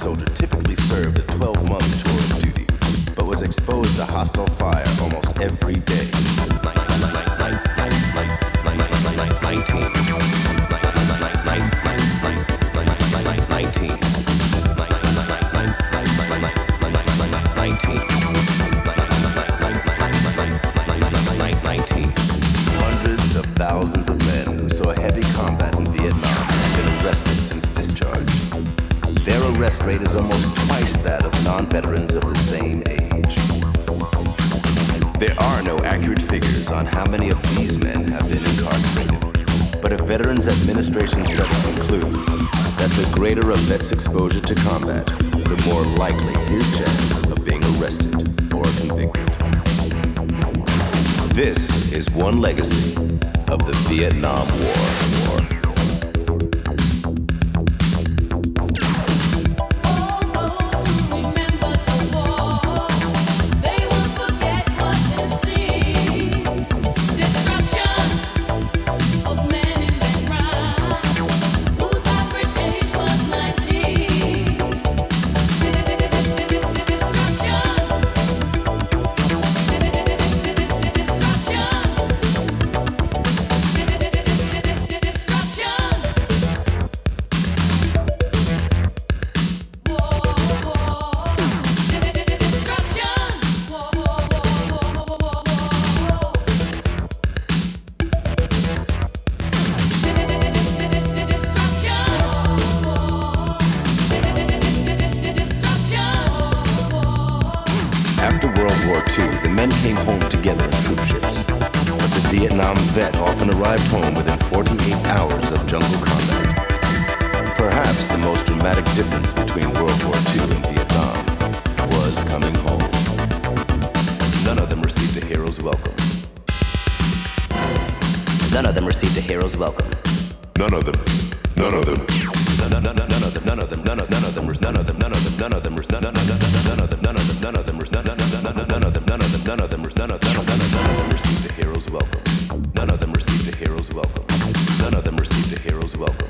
soldier typically served a 12 month tour of duty, but was exposed to hostile fire almost every day. 19. Hundreds of thousands of men who saw heavy combat in Vietnam have been arrested arrest rate is almost twice that of non veterans of the same age. There are no accurate figures on how many of these men have been incarcerated, but a Veterans Administration study concludes that the greater a vet's exposure to combat, the more likely his chance of being arrested or convicted. This is one legacy of the Vietnam War. Vietnam vet often arrived home within 48 hours of jungle combat. Perhaps the most dramatic difference between World War II and Vietnam was coming home. None of them received a hero's welcome. None of them received a hero's welcome. None of them. None of them. None of them. None of them. None of them. None of them. None of them. None of them. None of them. None of them. None of them. welcome.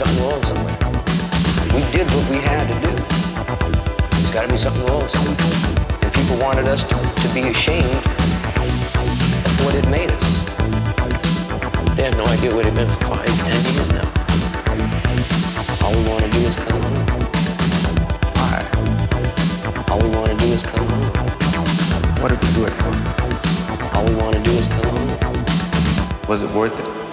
Something wrong somewhere. We did what we had to do. There's got to be something wrong somewhere. And people wanted us to, to be ashamed of what it made us. They have no idea what it meant for five, ten years now. All we want to do is come home. Why? All we want to do is come home. What did we do it for? All we want to do is come home. Was it worth it?